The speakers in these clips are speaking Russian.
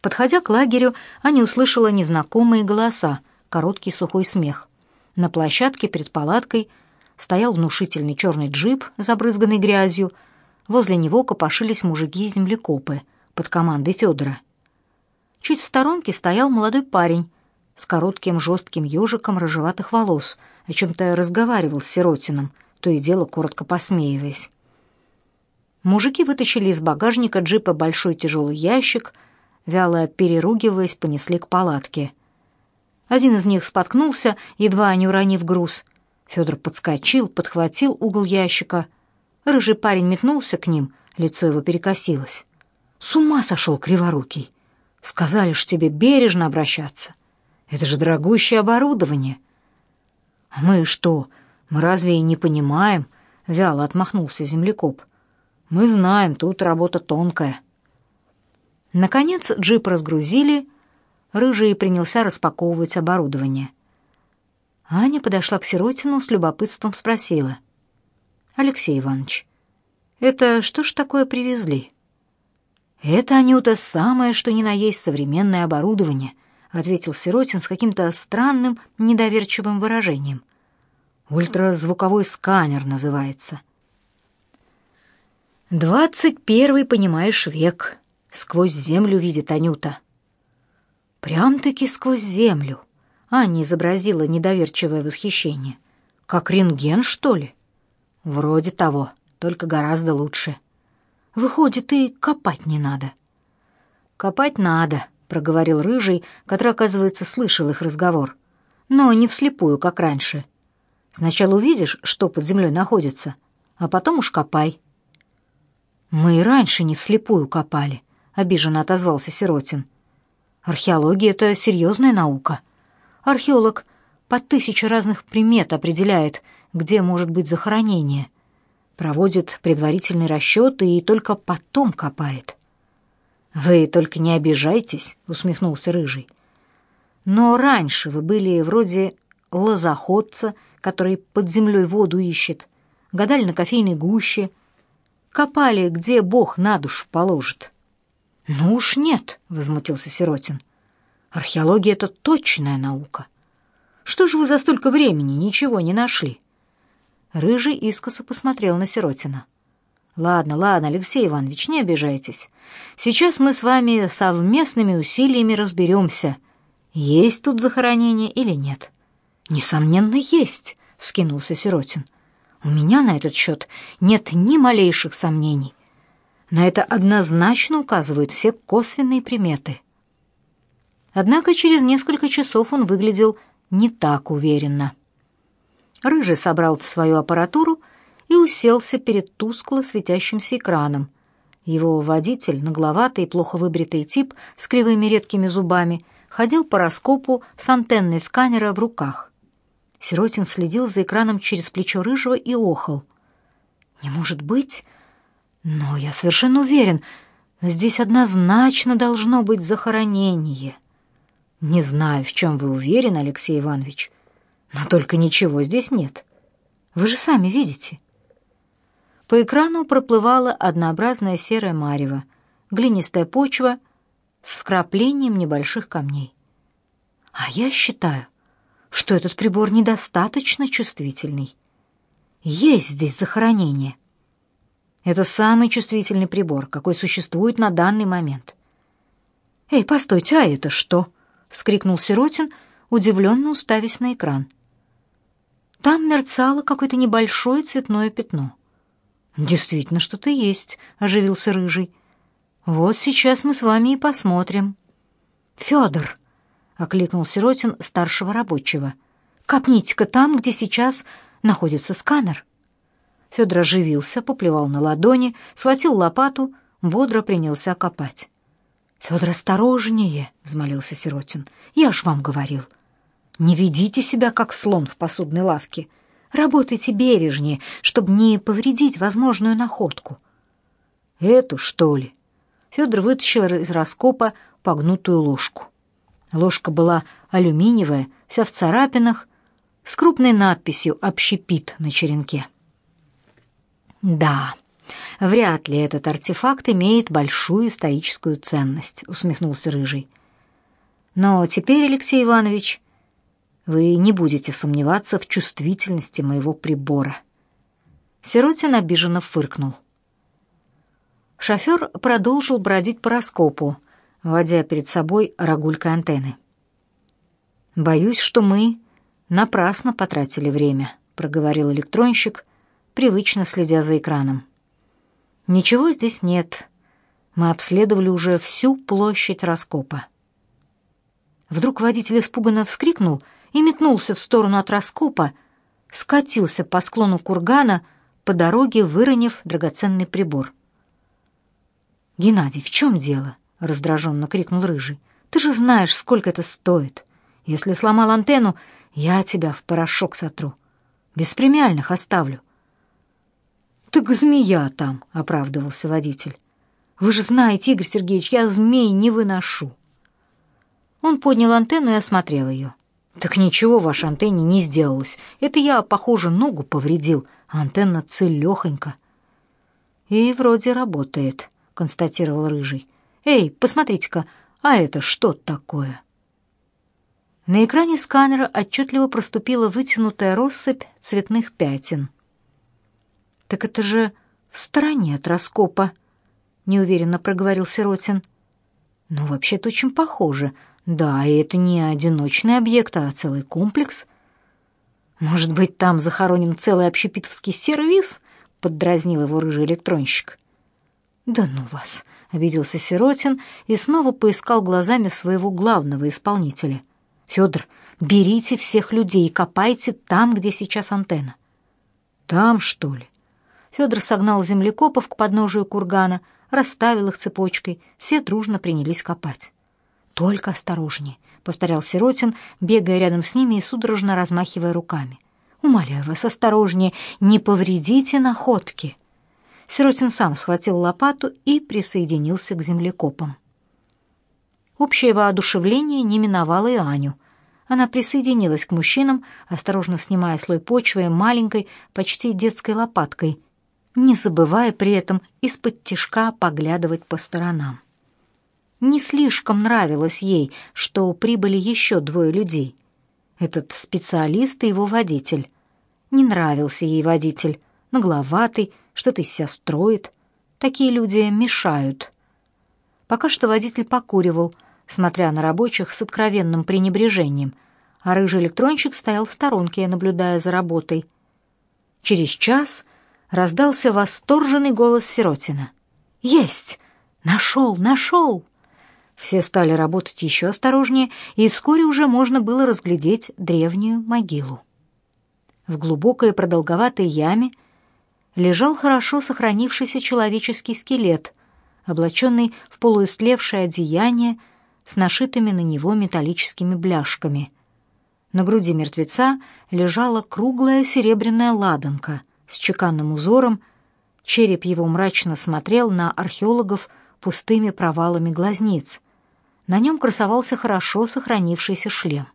Подходя к лагерю, Аня услышала незнакомые голоса, короткий сухой смех. На площадке перед палаткой стоял внушительный черный джип, забрызганный грязью. Возле него копошились мужики-землекопы под командой Федора. Чуть в сторонке стоял молодой парень с коротким жестким ежиком рыжеватых волос, о чем-то разговаривал с Сиротиным, то и дело коротко посмеиваясь. Мужики вытащили из багажника джипа большой тяжелый ящик, вяло переругиваясь, понесли к палатке. Один из них споткнулся, едва не уронив груз. Федор подскочил, подхватил угол ящика. Рыжий парень метнулся к ним, лицо его перекосилось. «С ума сошел криворукий! Сказали ж тебе бережно обращаться. Это же дорогущее оборудование!» «А мы что, мы разве и не понимаем?» — вяло отмахнулся землекоп. «Мы знаем, тут работа тонкая». Наконец джип разгрузили, Рыжий принялся распаковывать оборудование. Аня подошла к Сиротину с любопытством спросила. «Алексей Иванович, это что ж такое привезли?» «Это, Анюта, самое, что ни на есть современное оборудование», ответил Сиротин с каким-то странным, недоверчивым выражением. «Ультразвуковой сканер называется». «Двадцать первый, понимаешь, век. Сквозь землю видит Анюта». «Прям-таки сквозь землю», Аня изобразила недоверчивое восхищение. «Как рентген, что ли?» «Вроде того, только гораздо лучше». «Выходит, и копать не надо». «Копать надо», — проговорил Рыжий, который, оказывается, слышал их разговор. «Но не вслепую, как раньше. Сначала увидишь, что под землей находится, а потом уж копай». «Мы и раньше не вслепую копали», — обиженно отозвался Сиротин. «Археология — это серьезная наука». Археолог по тысяче разных примет определяет, где может быть захоронение, проводит предварительные расчеты и только потом копает. «Вы только не обижайтесь», — усмехнулся Рыжий. «Но раньше вы были вроде лозоходца, который под землей воду ищет, гадали на кофейной гуще, копали, где Бог на душу положит». «Ну уж нет», — возмутился Сиротин. Археология — это точная наука. Что же вы за столько времени ничего не нашли?» Рыжий искоса посмотрел на Сиротина. «Ладно, ладно, Алексей Иванович, не обижайтесь. Сейчас мы с вами совместными усилиями разберемся, есть тут захоронение или нет». «Несомненно, есть», — скинулся Сиротин. «У меня на этот счет нет ни малейших сомнений. На это однозначно указывают все косвенные приметы». Однако через несколько часов он выглядел не так уверенно. Рыжий собрал свою аппаратуру и уселся перед тускло светящимся экраном. Его водитель, нагловатый и плохо выбритый тип с кривыми редкими зубами, ходил по раскопу с антенной сканера в руках. Сиротин следил за экраном через плечо Рыжего и охал. «Не может быть, но я совершенно уверен, здесь однозначно должно быть захоронение». Не знаю, в чем вы уверены, Алексей Иванович, но только ничего здесь нет. Вы же сами видите. По экрану проплывала однообразная серая марево, глинистая почва с вкраплением небольших камней. А я считаю, что этот прибор недостаточно чувствительный. Есть здесь захоронение. Это самый чувствительный прибор, какой существует на данный момент. Эй, постойте, а это что? — вскрикнул Сиротин, удивленно уставясь на экран. Там мерцало какое-то небольшое цветное пятно. «Действительно, что-то есть», — оживился Рыжий. «Вот сейчас мы с вами и посмотрим». «Федор!» — окликнул Сиротин старшего рабочего. «Копните-ка там, где сейчас находится сканер». Федор оживился, поплевал на ладони, схватил лопату, бодро принялся копать. Федор, осторожнее, взмолился Сиротин. Я ж вам говорил. Не ведите себя как слон в посудной лавке. Работайте бережнее, чтобы не повредить возможную находку. Эту, что ли? Федор вытащил из раскопа погнутую ложку. Ложка была алюминиевая, вся в царапинах, с крупной надписью «Общепит» на черенке. Да, Вряд ли этот артефакт имеет большую историческую ценность, усмехнулся рыжий. Но теперь, Алексей Иванович, вы не будете сомневаться в чувствительности моего прибора. Сиротин обиженно фыркнул. Шофер продолжил бродить по раскопу, водя перед собой рогулькой антенны. «Боюсь, что мы напрасно потратили время», — проговорил электронщик, привычно следя за экраном. «Ничего здесь нет. Мы обследовали уже всю площадь раскопа». Вдруг водитель испуганно вскрикнул и метнулся в сторону от раскопа, скатился по склону кургана, по дороге выронив драгоценный прибор. «Геннадий, в чем дело?» — раздраженно крикнул Рыжий. «Ты же знаешь, сколько это стоит. Если сломал антенну, я тебя в порошок сотру. Без премиальных оставлю». «Так змея там», — оправдывался водитель. «Вы же знаете, Игорь Сергеевич, я змей не выношу». Он поднял антенну и осмотрел ее. «Так ничего вашей антенне не сделалось. Это я, похоже, ногу повредил, а антенна целехонька». «И вроде работает», — констатировал Рыжий. «Эй, посмотрите-ка, а это что такое?» На экране сканера отчетливо проступила вытянутая россыпь цветных пятен. «Так это же в стороне от раскопа», — неуверенно проговорил Сиротин. «Ну, вообще-то очень похоже. Да, и это не одиночный объект, а целый комплекс. Может быть, там захоронен целый общепитовский сервис?» — поддразнил его рыжий электронщик. «Да ну вас!» — обиделся Сиротин и снова поискал глазами своего главного исполнителя. «Федор, берите всех людей и копайте там, где сейчас антенна». «Там, что ли?» Федор согнал землекопов к подножию кургана, расставил их цепочкой, все дружно принялись копать. «Только осторожнее», — повторял Сиротин, бегая рядом с ними и судорожно размахивая руками. «Умоляю вас, осторожнее, не повредите находки». Сиротин сам схватил лопату и присоединился к землекопам. Общее воодушевление не миновало и Аню. Она присоединилась к мужчинам, осторожно снимая слой почвы маленькой, почти детской лопаткой, не забывая при этом из-под тишка поглядывать по сторонам. Не слишком нравилось ей, что прибыли еще двое людей. Этот специалист и его водитель. Не нравился ей водитель, нагловатый, что-то из себя строит. Такие люди мешают. Пока что водитель покуривал, смотря на рабочих с откровенным пренебрежением, а рыжий электронщик стоял в сторонке, наблюдая за работой. Через час раздался восторженный голос Сиротина. «Есть! Нашел, нашел!» Все стали работать еще осторожнее, и вскоре уже можно было разглядеть древнюю могилу. В глубокой продолговатой яме лежал хорошо сохранившийся человеческий скелет, облаченный в полуистлевшее одеяние с нашитыми на него металлическими бляшками. На груди мертвеца лежала круглая серебряная ладанка с чеканным узором, череп его мрачно смотрел на археологов пустыми провалами глазниц. На нем красовался хорошо сохранившийся шлем.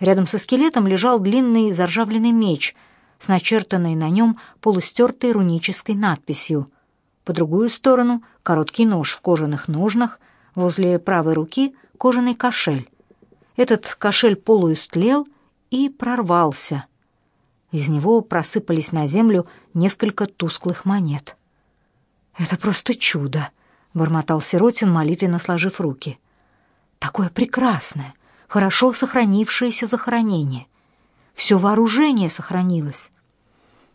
Рядом со скелетом лежал длинный заржавленный меч — с начертанной на нем полустертой рунической надписью. По другую сторону короткий нож в кожаных ножнах, возле правой руки кожаный кошель. Этот кошель полуистлел и прорвался. Из него просыпались на землю несколько тусклых монет. «Это просто чудо!» — бормотал Сиротин, молитвенно сложив руки. «Такое прекрасное, хорошо сохранившееся захоронение. Все вооружение сохранилось.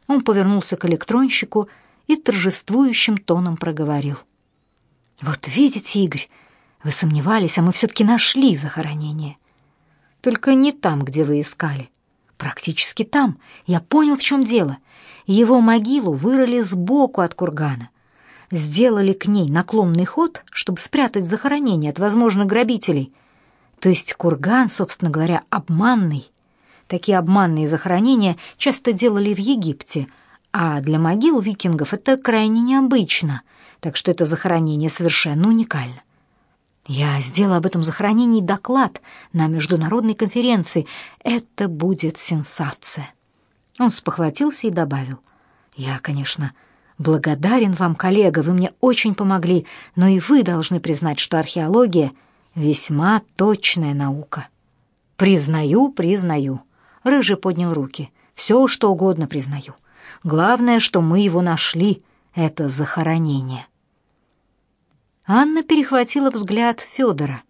Он повернулся к электронщику и торжествующим тоном проговорил. «Вот видите, Игорь, вы сомневались, а мы все-таки нашли захоронение. Только не там, где вы искали. Практически там. Я понял, в чем дело. Его могилу вырыли сбоку от кургана. Сделали к ней наклонный ход, чтобы спрятать захоронение от возможных грабителей. То есть курган, собственно говоря, обманный. Такие обманные захоронения часто делали в Египте, а для могил викингов это крайне необычно, так что это захоронение совершенно уникально. Я сделал об этом захоронении доклад на международной конференции. Это будет сенсация. Он спохватился и добавил: "Я, конечно, Благодарен вам, коллега, вы мне очень помогли, но и вы должны признать, что археология — весьма точная наука. Признаю, признаю. Рыжий поднял руки. Все, что угодно признаю. Главное, что мы его нашли, это захоронение. Анна перехватила взгляд Федора.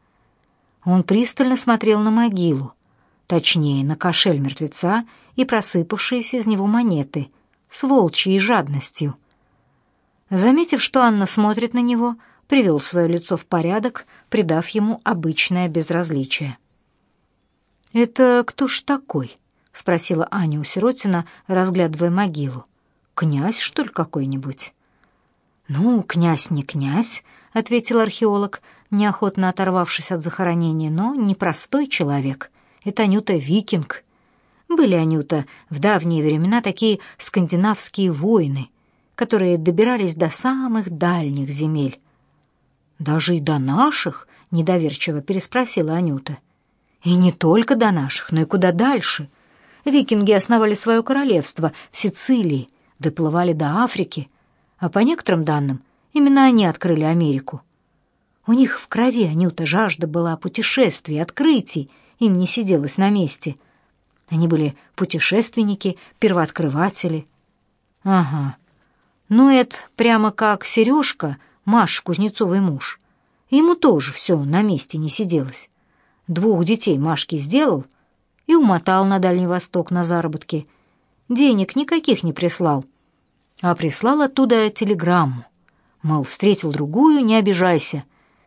Он пристально смотрел на могилу, точнее, на кошель мертвеца и просыпавшиеся из него монеты, с волчьей жадностью. Заметив, что Анна смотрит на него, привел свое лицо в порядок, придав ему обычное безразличие. «Это кто ж такой?» — спросила Аня у Сиротина, разглядывая могилу. «Князь, что ли, какой-нибудь?» «Ну, князь не князь», — ответил археолог, неохотно оторвавшись от захоронения, но непростой человек. Это Анюта Викинг. Были Анюта в давние времена такие скандинавские воины, которые добирались до самых дальних земель. «Даже и до наших?» — недоверчиво переспросила Анюта. «И не только до наших, но и куда дальше. Викинги основали свое королевство в Сицилии, доплывали до Африки, а по некоторым данным, именно они открыли Америку. У них в крови Анюта жажда была путешествий, открытий, им не сиделось на месте. Они были путешественники, первооткрыватели. Ага. Ну, это прямо как Сережка, Маш, Кузнецовый муж. Ему тоже все на месте не сиделось. Двух детей Машке сделал и умотал на Дальний Восток на заработки. Денег никаких не прислал — а прислал оттуда телеграмму. Мол, встретил другую, не обижайся.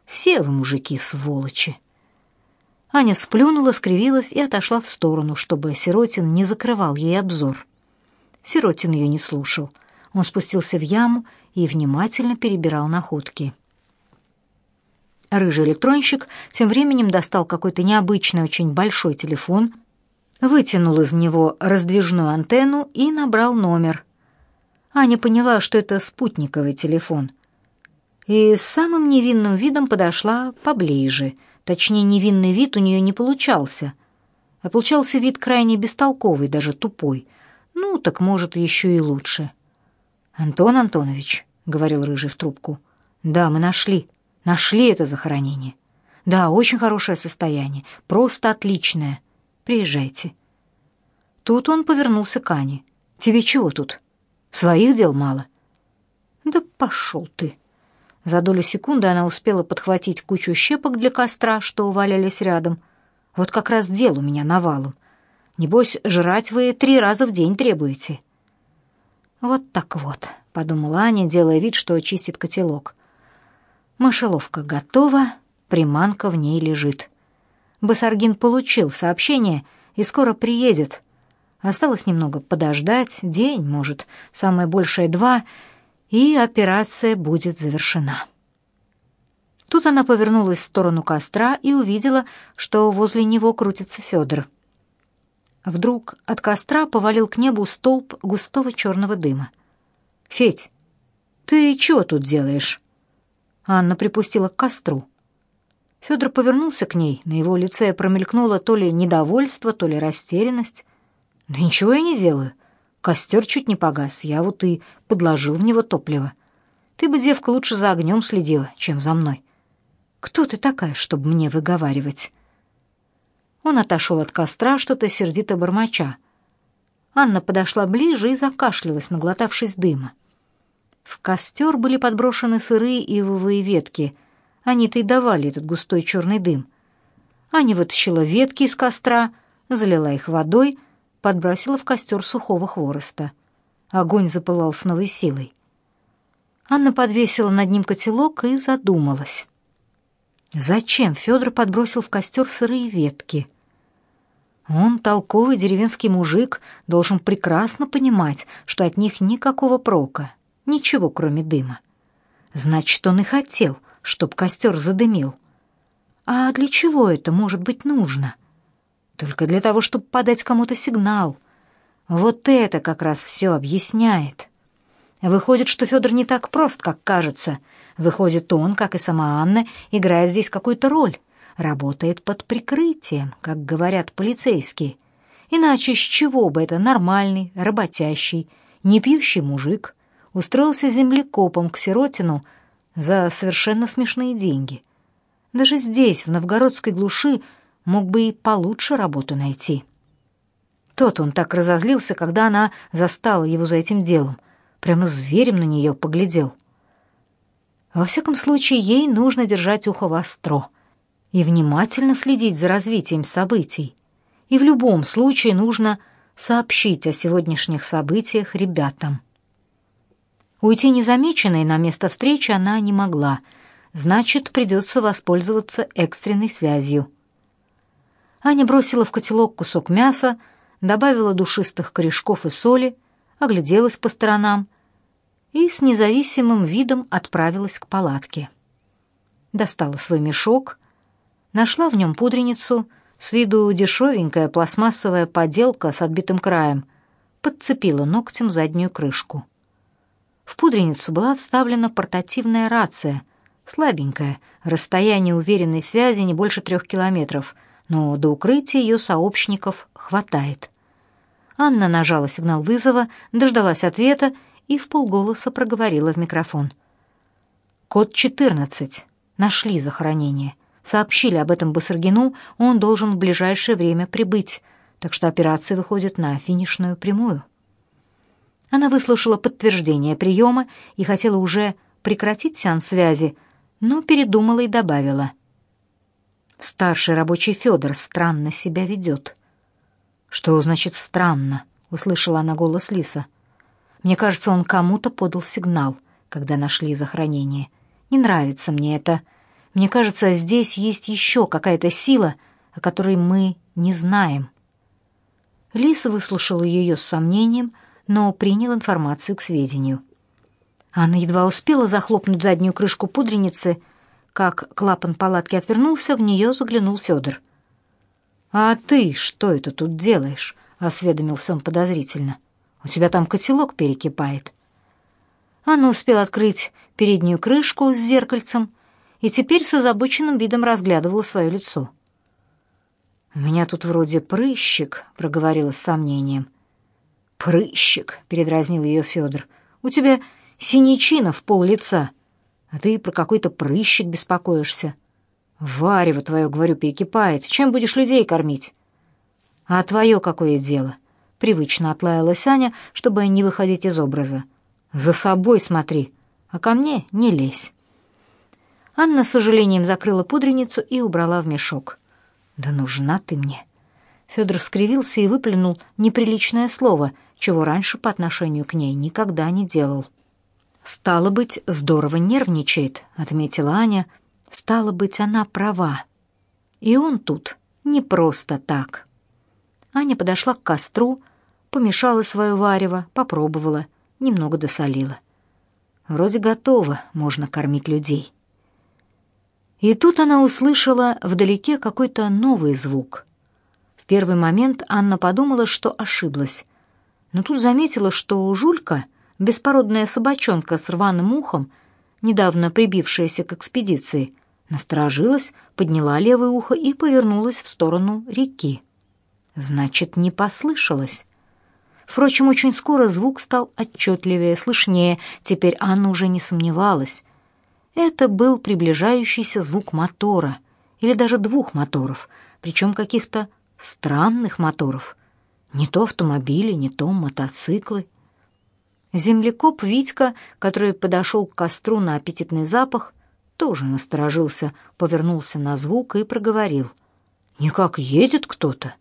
Все вы, мужики, сволочи. Аня сплюнула, скривилась и отошла в сторону, чтобы Сиротин не закрывал ей обзор. Сиротин ее не слушал. Он спустился в яму и внимательно перебирал находки. Рыжий электронщик тем временем достал какой-то необычный, очень большой телефон, вытянул из него раздвижную антенну и набрал номер — Аня поняла, что это спутниковый телефон. И с самым невинным видом подошла поближе. Точнее, невинный вид у нее не получался. А получался вид крайне бестолковый, даже тупой. Ну, так может, еще и лучше. «Антон Антонович», — говорил Рыжий в трубку, — «да, мы нашли. Нашли это захоронение. Да, очень хорошее состояние, просто отличное. Приезжайте». Тут он повернулся к Ане. «Тебе чего тут?» Своих дел мало. Да пошел ты. За долю секунды она успела подхватить кучу щепок для костра, что валялись рядом. Вот как раз дел у меня навалом. Небось, жрать вы три раза в день требуете. Вот так вот, подумала Аня, делая вид, что очистит котелок. Мышеловка готова, приманка в ней лежит. Басаргин получил сообщение и скоро приедет. Осталось немного подождать, день, может, самое большее два, и операция будет завершена. Тут она повернулась в сторону костра и увидела, что возле него крутится Федор. Вдруг от костра повалил к небу столб густого черного дыма. «Федь, ты чего тут делаешь?» Анна припустила к костру. Федор повернулся к ней, на его лице промелькнуло то ли недовольство, то ли растерянность. Да ничего я не делаю. Костер чуть не погас, я вот и подложил в него топливо. Ты бы, девка, лучше за огнем следила, чем за мной. Кто ты такая, чтобы мне выговаривать?» Он отошел от костра, что-то сердито бормоча. Анна подошла ближе и закашлялась, наглотавшись дыма. В костер были подброшены сырые ивовые ветки. Они-то и давали этот густой черный дым. Аня вытащила ветки из костра, залила их водой — подбросила в костер сухого хвороста. Огонь запылал с новой силой. Анна подвесила над ним котелок и задумалась. Зачем Федор подбросил в костер сырые ветки? Он, толковый деревенский мужик, должен прекрасно понимать, что от них никакого прока, ничего кроме дыма. Значит, он и хотел, чтоб костер задымил. А для чего это может быть нужно? Только для того, чтобы подать кому-то сигнал. Вот это как раз все объясняет. Выходит, что Федор не так прост, как кажется. Выходит, он, как и сама Анна, играет здесь какую-то роль. Работает под прикрытием, как говорят полицейские. Иначе с чего бы это нормальный, работящий, не пьющий мужик устроился землекопом к Сиротину за совершенно смешные деньги. Даже здесь, в новгородской глуши, мог бы и получше работу найти. Тот он так разозлился, когда она застала его за этим делом. Прямо зверем на нее поглядел. Во всяком случае, ей нужно держать ухо востро и внимательно следить за развитием событий. И в любом случае нужно сообщить о сегодняшних событиях ребятам. Уйти незамеченной на место встречи она не могла, значит, придется воспользоваться экстренной связью. Аня бросила в котелок кусок мяса, добавила душистых корешков и соли, огляделась по сторонам и с независимым видом отправилась к палатке. Достала свой мешок, нашла в нем пудреницу, с виду дешевенькая пластмассовая поделка с отбитым краем, подцепила ногтем заднюю крышку. В пудреницу была вставлена портативная рация, слабенькая, расстояние уверенной связи не больше трех километров, но до укрытия ее сообщников хватает. Анна нажала сигнал вызова, дождалась ответа и в полголоса проговорила в микрофон. «Код 14. Нашли захоронение. Сообщили об этом Басаргину, он должен в ближайшее время прибыть, так что операция выходит на финишную прямую». Она выслушала подтверждение приема и хотела уже прекратить сеанс связи, но передумала и добавила. «Старший рабочий Федор странно себя ведет». «Что значит «странно»?» — услышала она голос Лиса. Мне кажется, он кому-то подал сигнал, когда нашли захоронение. Не нравится мне это. Мне кажется, здесь есть еще какая-то сила, о которой мы не знаем. Лис выслушал ее с сомнением, но принял информацию к сведению. Анна едва успела захлопнуть заднюю крышку пудреницы, как клапан палатки отвернулся, в нее заглянул Федор. «А ты что это тут делаешь?» — осведомился он подозрительно. — у тебя там котелок перекипает». Анна успела открыть переднюю крышку с зеркальцем и теперь с озабоченным видом разглядывала свое лицо. «У меня тут вроде прыщик», — проговорила с сомнением. «Прыщик», — передразнил ее Федор. «У тебя синячина в пол лица, а ты про какой-то прыщик беспокоишься. Варево твое, говорю, перекипает. Чем будешь людей кормить?» «А твое какое дело?» Привычно отлаялась Аня, чтобы не выходить из образа. «За собой смотри, а ко мне не лезь». Анна с сожалением закрыла пудреницу и убрала в мешок. «Да нужна ты мне». Федор скривился и выплюнул неприличное слово, чего раньше по отношению к ней никогда не делал. «Стало быть, здорово нервничает», — отметила Аня. «Стало быть, она права. И он тут не просто так». Аня подошла к костру, помешала свое варево, попробовала, немного досолила. Вроде готово, можно кормить людей. И тут она услышала вдалеке какой-то новый звук. В первый момент Анна подумала, что ошиблась. Но тут заметила, что Жулька, беспородная собачонка с рваным ухом, недавно прибившаяся к экспедиции, насторожилась, подняла левое ухо и повернулась в сторону реки. Значит, не послышалось. Впрочем, очень скоро звук стал отчетливее, слышнее. Теперь Анна уже не сомневалась. Это был приближающийся звук мотора, или даже двух моторов, причем каких-то странных моторов. Не то автомобили, не то мотоциклы. Землекоп Витька, который подошел к костру на аппетитный запах, тоже насторожился, повернулся на звук и проговорил. «Никак едет кто-то».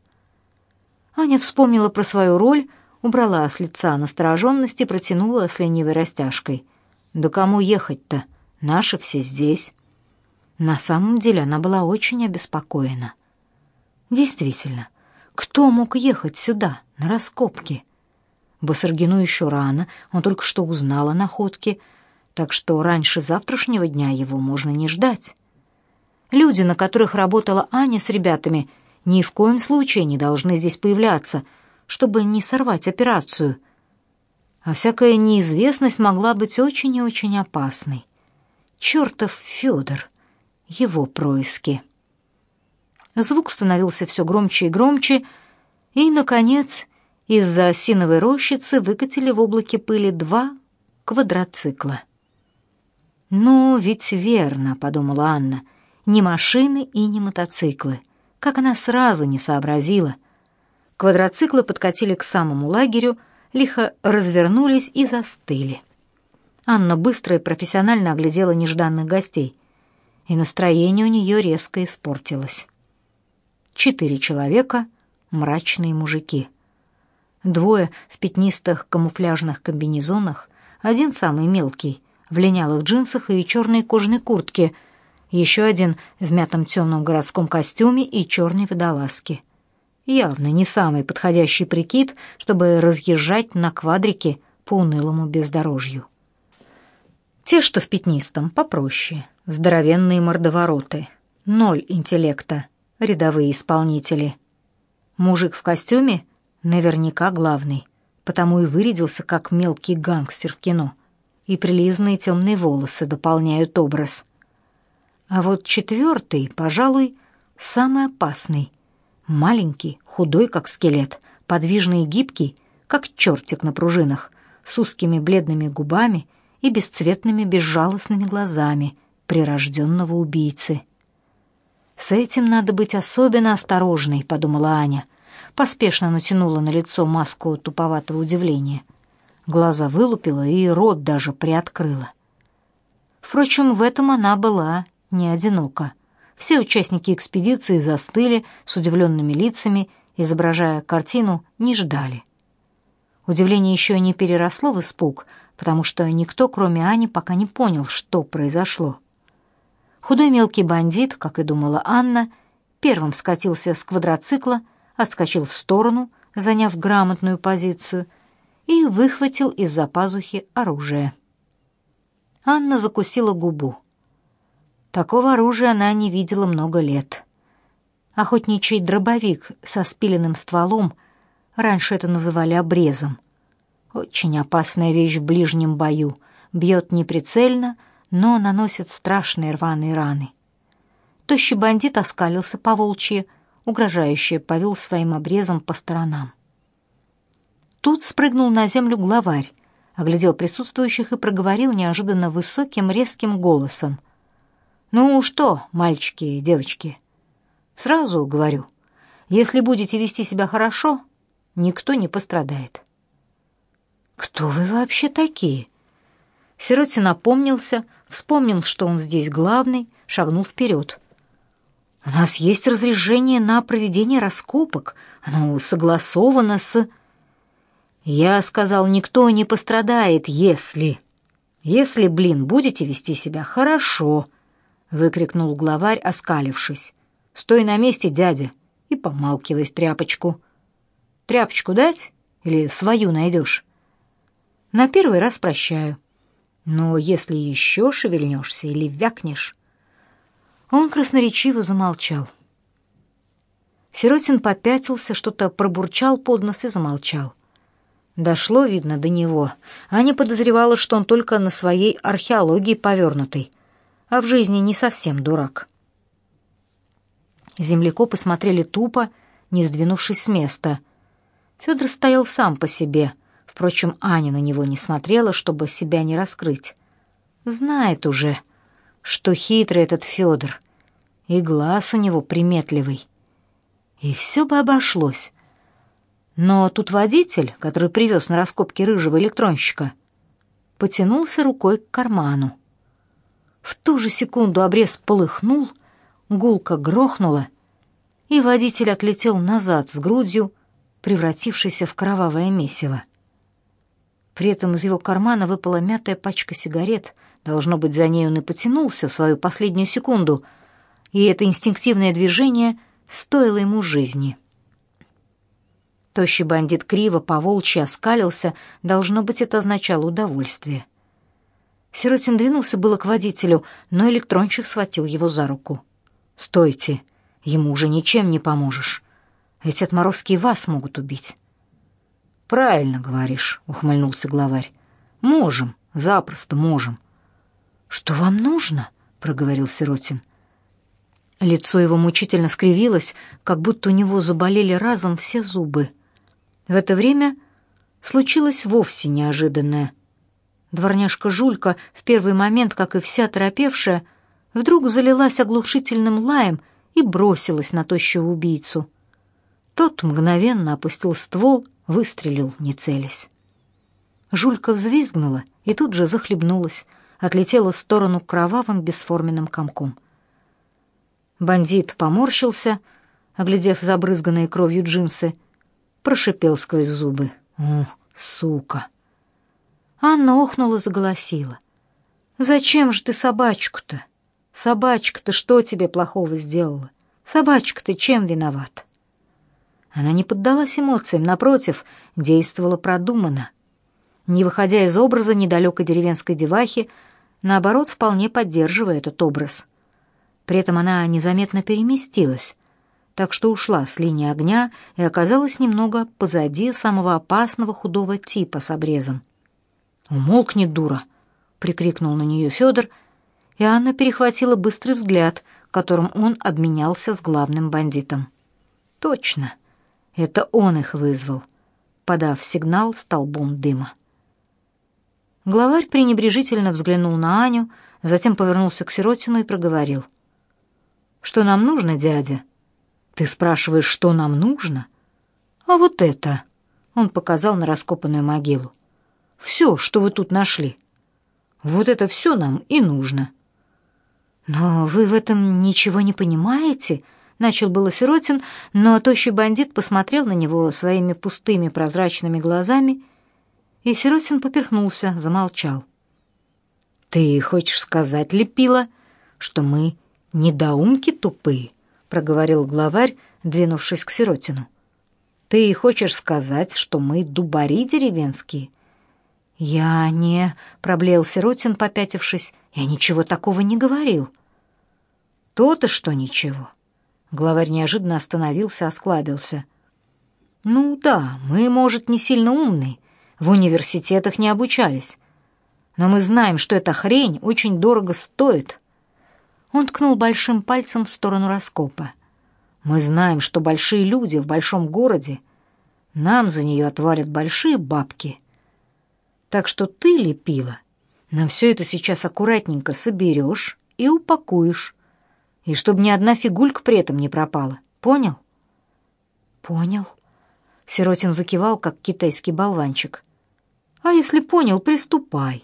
Аня вспомнила про свою роль убрала с лица настороженность и протянула с ленивой растяжкой. «Да кому ехать-то? Наши все здесь». На самом деле она была очень обеспокоена. Действительно, кто мог ехать сюда, на раскопки? Басаргину еще рано, он только что узнал о находке, так что раньше завтрашнего дня его можно не ждать. Люди, на которых работала Аня с ребятами, ни в коем случае не должны здесь появляться — чтобы не сорвать операцию. А всякая неизвестность могла быть очень и очень опасной. Чертов Федор, его происки. Звук становился все громче и громче, и, наконец, из-за осиновой рощицы выкатили в облаке пыли два квадроцикла. «Ну, ведь верно», — подумала Анна, — «не машины и не мотоциклы. Как она сразу не сообразила». Квадроциклы подкатили к самому лагерю, лихо развернулись и застыли. Анна быстро и профессионально оглядела нежданных гостей, и настроение у нее резко испортилось. Четыре человека — мрачные мужики. Двое в пятнистых камуфляжных комбинезонах, один самый мелкий, в линялых джинсах и черной кожаной куртке, еще один в мятом темном городском костюме и черной водолазке. Явно не самый подходящий прикид, чтобы разъезжать на квадрике по унылому бездорожью. Те, что в пятнистом, попроще, здоровенные мордовороты, ноль интеллекта, рядовые исполнители. Мужик в костюме наверняка главный, потому и вырядился как мелкий гангстер в кино и прилизанные темные волосы дополняют образ. А вот четвертый, пожалуй, самый опасный. Маленький, худой, как скелет, подвижный и гибкий, как чертик на пружинах, с узкими бледными губами и бесцветными безжалостными глазами прирожденного убийцы. «С этим надо быть особенно осторожной», — подумала Аня. Поспешно натянула на лицо маску туповатого удивления — глаза вылупила и рот даже приоткрыла. Впрочем, в этом она была не одинока. Все участники экспедиции застыли с удивленными лицами, изображая картину, не ждали. Удивление еще не переросло в испуг, потому что никто, кроме Ани, пока не понял, что произошло. Худой мелкий бандит, как и думала Анна, первым скатился с квадроцикла, отскочил в сторону, заняв грамотную позицию — и выхватил из-за пазухи оружие. Анна закусила губу. Такого оружия она не видела много лет. Охотничий дробовик со спиленным стволом, раньше это называли обрезом. Очень опасная вещь в ближнем бою, бьет неприцельно, но наносит страшные рваные раны. Тощий бандит оскалился по волчьи, угрожающе повел своим обрезом по сторонам. Тут спрыгнул на землю главарь, оглядел присутствующих и проговорил неожиданно высоким резким голосом. «Ну что, мальчики и девочки, сразу говорю, если будете вести себя хорошо, никто не пострадает». «Кто вы вообще такие?» Сиротин напомнился, вспомнил, что он здесь главный, шагнул вперед. «У нас есть разрешение на проведение раскопок. Оно согласовано с...» Я сказал, никто не пострадает, если... Если, блин, будете вести себя хорошо, выкрикнул главарь, оскалившись. Стой на месте, дядя, и помалкивай в тряпочку. Тряпочку дать или свою найдешь? На первый раз прощаю. Но если еще шевельнешься или вякнешь... Он красноречиво замолчал. Сиротин попятился, что-то пробурчал под нос и замолчал. Дошло, видно, до него. Аня подозревала, что он только на своей археологии повернутый, а в жизни не совсем дурак. Землекопы смотрели тупо, не сдвинувшись с места. Федор стоял сам по себе. Впрочем, Аня на него не смотрела, чтобы себя не раскрыть. Знает уже, что хитрый этот Федор, и глаз у него приметливый. И все бы обошлось, но тут водитель, который привез на раскопки рыжего электронщика, потянулся рукой к карману. В ту же секунду обрез полыхнул, гулко грохнула, и водитель отлетел назад с грудью, превратившейся в кровавое месиво. При этом из его кармана выпала мятая пачка сигарет. Должно быть, за ней он и потянулся в свою последнюю секунду, и это инстинктивное движение стоило ему жизни. Тощий бандит криво по волчьи оскалился, должно быть, это означало удовольствие. Сиротин двинулся было к водителю, но электронщик схватил его за руку. «Стойте, ему уже ничем не поможешь. Эти отморозки вас могут убить». «Правильно говоришь», — ухмыльнулся главарь. «Можем, запросто можем». «Что вам нужно?» — проговорил Сиротин. Лицо его мучительно скривилось, как будто у него заболели разом все зубы. В это время случилось вовсе неожиданное. Дворняжка Жулька в первый момент, как и вся торопевшая, вдруг залилась оглушительным лаем и бросилась на тощего убийцу. Тот мгновенно опустил ствол, выстрелил, не целясь. Жулька взвизгнула и тут же захлебнулась, отлетела в сторону кровавым бесформенным комком. Бандит поморщился, оглядев забрызганные кровью джинсы, прошипел сквозь зубы. «О, сука!» Анна охнула, заголосила. «Зачем же ты собачку-то? Собачка-то что тебе плохого сделала? Собачка-то чем виноват?» Она не поддалась эмоциям, напротив, действовала продуманно. Не выходя из образа недалекой деревенской девахи, наоборот, вполне поддерживая этот образ. При этом она незаметно переместилась, так что ушла с линии огня и оказалась немного позади самого опасного худого типа с обрезом. «Умолкни, дура!» — прикрикнул на нее Федор, и Анна перехватила быстрый взгляд, которым он обменялся с главным бандитом. «Точно, это он их вызвал», подав сигнал столбом дыма. Главарь пренебрежительно взглянул на Аню, затем повернулся к Сиротину и проговорил. «Что нам нужно, дядя?» «Ты спрашиваешь, что нам нужно?» «А вот это...» — он показал на раскопанную могилу. Все, что вы тут нашли. Вот это все нам и нужно». «Но вы в этом ничего не понимаете?» — начал было Сиротин, но тощий бандит посмотрел на него своими пустыми прозрачными глазами, и Сиротин поперхнулся, замолчал. «Ты хочешь сказать, Лепила, что мы недоумки тупые?» — проговорил главарь, двинувшись к Сиротину. «Ты хочешь сказать, что мы дубари деревенские, «Я не...» — проблеял Сиротин, попятившись. «Я ничего такого не говорил». «То-то, что ничего». Главарь неожиданно остановился, осклабился. «Ну да, мы, может, не сильно умные, в университетах не обучались. Но мы знаем, что эта хрень очень дорого стоит». Он ткнул большим пальцем в сторону раскопа. «Мы знаем, что большие люди в большом городе нам за нее отвалят большие бабки». Так что ты, Лепила, на все это сейчас аккуратненько соберешь и упакуешь. И чтобы ни одна фигулька при этом не пропала. Понял? Понял. Сиротин закивал, как китайский болванчик. А если понял, приступай.